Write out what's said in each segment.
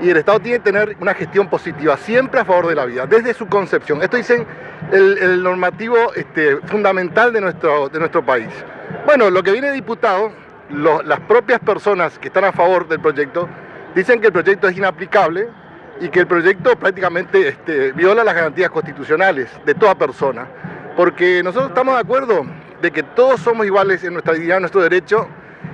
y el Estado tiene que tener una gestión positiva, siempre a favor de la vida, desde su concepción. Esto dicen el, el normativo este, fundamental de nuestro, de nuestro país. Bueno, lo que viene diputado, las propias personas que están a favor del proyecto dicen que el proyecto es inaplicable y que el proyecto prácticamente este, viola las garantías constitucionales de toda persona. Porque nosotros estamos de acuerdo de que todos somos iguales en nuestra dignidad, en nuestro derecho,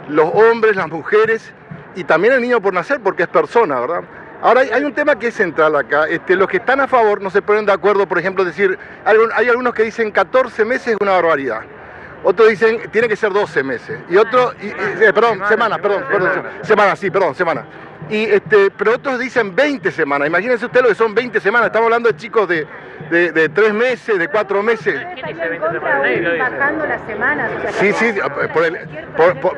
los hombres, las mujeres y también el niño por nacer, porque es persona, ¿verdad? Ahora hay, un tema que es central acá. Este, los que están a favor no se ponen de acuerdo, por ejemplo, decir, hay, hay algunos que dicen 14 meses es una barbaridad. Otros dicen tiene que ser 12 meses. Y otros, y- y- eh, perdón, semana, perdón, perdón, semana, sí, perdón, semana. Y este, pero otros dicen 20 semanas. Imagínense usted lo que son 20 semanas. Estamos hablando de chicos de, de, de 3 meses, de 4 meses. bajando las semanas. o sea, Sí, sí, por el- por- por-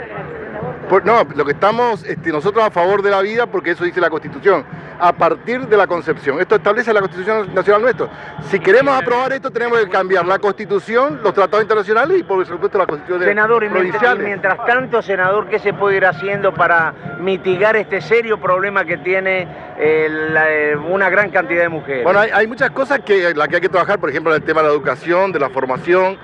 Por- no, lo que estamos este, nosotros a favor de la vida, porque eso dice la Constitución, a partir de la concepción. Esto establece la Constitución Nacional nuestra. Si queremos aprobar esto, tenemos que cambiar la Constitución, los tratados internacionales y, por supuesto, la Constitución Senador, y mientras, y mientras tanto, senador, ¿qué se puede ir haciendo para mitigar este serio problema que tiene eh, la- eh, una gran cantidad de mujeres? Bueno, hay, hay muchas cosas que las que hay que trabajar, por ejemplo, en el tema de la educación, de la formación,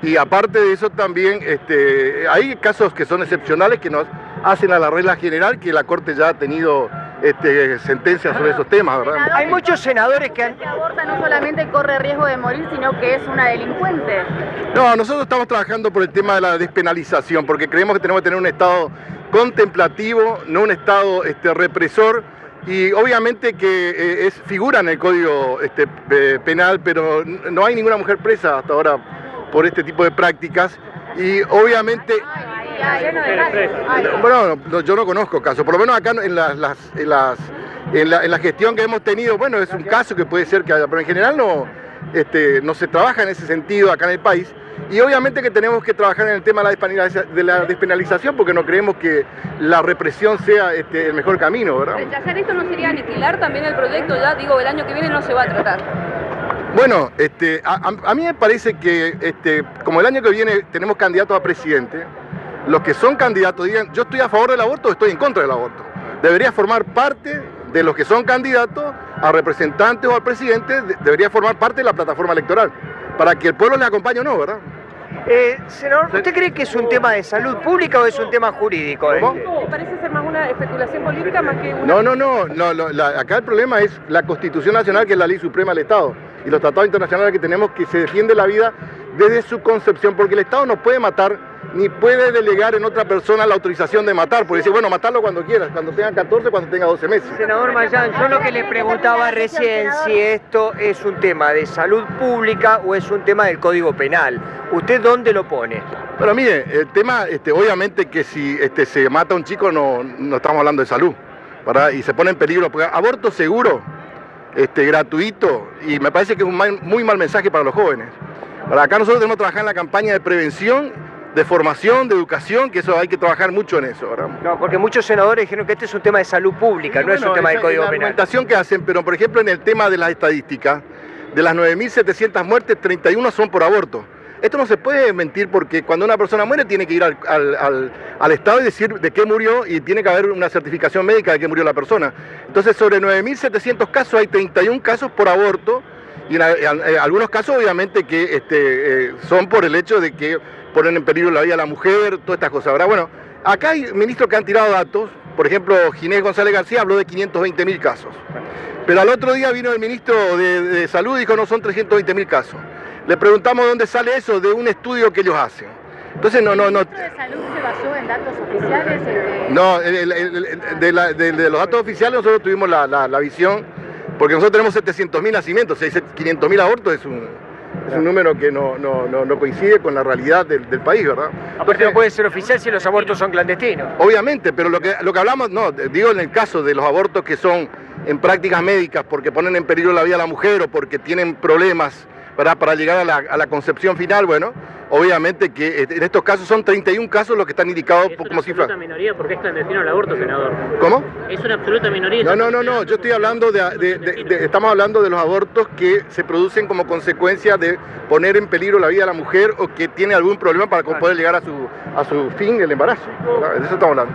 y aparte de eso también este, hay casos que son excepcionales que nos hacen a la regla general que la Corte ya ha tenido este, sentencias sobre esos temas, ¿verdad? Hay muchos senadores que han... Que aborta no solamente corre riesgo de morir, sino que es una delincuente. No, nosotros estamos trabajando por el tema de la despenalización, porque creemos que tenemos que tener un Estado contemplativo, no un Estado este, represor, y obviamente que eh, es figura en el Código este, eh, Penal, pero no hay ninguna mujer presa hasta ahora por este tipo de prácticas, y obviamente... Ay, Bueno, no, yo no conozco casos, por lo menos acá en, las, las- en, las- en la, en la gestión que hemos tenido, bueno, es un caso que puede ser que haya, pero en general no, este, no se trabaja en ese sentido acá en el país. Y obviamente que tenemos que trabajar en el tema de la despenaliza- de la despenalización porque no creemos que la represión sea este, el mejor camino, ¿verdad? Rechazar esto no sería aniquilar también el proyecto, ya digo, el año que viene no se va a tratar. Bueno, este, a, a- a mí me parece que este, como el año que viene tenemos candidatos a presidente, los que son candidatos digan, yo estoy a favor del aborto o estoy en contra del aborto. Debería formar parte de los que son candidatos a representantes o al presidente, de- debería formar parte de la plataforma electoral, para que el pueblo les acompañe o no, ¿verdad? Eh, senador, ¿usted cree que es un tema de salud pública o es un tema jurídico? ¿Cómo? este? Parece ser más una especulación política más que una... No, no, no, no, no, la- acá el problema es la Constitución Nacional, que es la ley suprema del Estado, y los tratados internacionales que tenemos que se defiende la vida desde su concepción, porque el Estado no puede matar ni puede delegar en otra persona la autorización de matar, porque dice, bueno, matarlo cuando quieras, cuando tenga 14, cuando tenga 12 meses. Senador Mayán, yo lo que le preguntaba recién si esto es un tema de salud pública o es un tema del Código Penal. ¿Usted dónde lo pone? Pero mire, el tema, este, obviamente que si este, se mata a un chico no, no estamos hablando de salud, ¿verdad? Y se pone en peligro, porque aborto seguro, este, gratuito, y me parece que es un mal- muy mal mensaje para los jóvenes. Para acá nosotros tenemos que trabajar en la campaña de prevención, de formación, de educación, que eso hay que trabajar mucho en eso, ¿verdad? No, porque muchos senadores dijeron que este es un tema de salud pública, Sí, no es un tema esa Código la Penal. argumentación que hacen, pero por ejemplo en el tema de las estadísticas, de las 9.700 muertes, 31 son por aborto. Esto no se puede mentir porque cuando una persona muere tiene que ir al, al- al- al Estado y decir de qué murió y tiene que haber una certificación médica de que murió la persona. Entonces sobre 9.700 casos hay 31 casos por aborto y en, a- en, eh, algunos casos obviamente que este, eh, son por el hecho de que ponen en peligro la vida de la mujer, todas estas cosas. Ahora, bueno, acá hay ministros que han tirado datos, por ejemplo, Ginés González García habló de 520 mil casos. Pero al otro día vino el ministro de, de Salud y dijo no son 320 mil casos. Le preguntamos dónde sale eso, de un estudio que ellos hacen. Entonces no, no, no. ¿El ministro de Salud se basó en datos oficiales? el de- No, el- el- de, la- de- de los datos oficiales nosotros tuvimos la, la- la visión, porque nosotros tenemos 700 mil nacimientos, 500 mil abortos es un, es un número que no, no- no- no coincide con la realidad del, del país, ¿verdad? Aparte no puede ser oficial si los abortos son clandestinos. Obviamente, pero lo que, lo que hablamos, no, digo en el caso de los abortos que son en prácticas médicas porque ponen en peligro la vida de la mujer o porque tienen problemas ¿verdad? para llegar a la, a la concepción final, bueno, obviamente que eh, en estos casos son 31 casos los que están indicados Es como una cifra. absoluta minoría porque es clandestino el aborto, senador. ¿Cómo? Es una absoluta minoría. No, no, no, no, yo estoy hablando de, de- de- de- estamos hablando de los abortos que se producen como consecuencia de poner en peligro la vida de la mujer o que tiene algún problema para poder llegar a su, a su fin, el embarazo. De eso estamos hablando.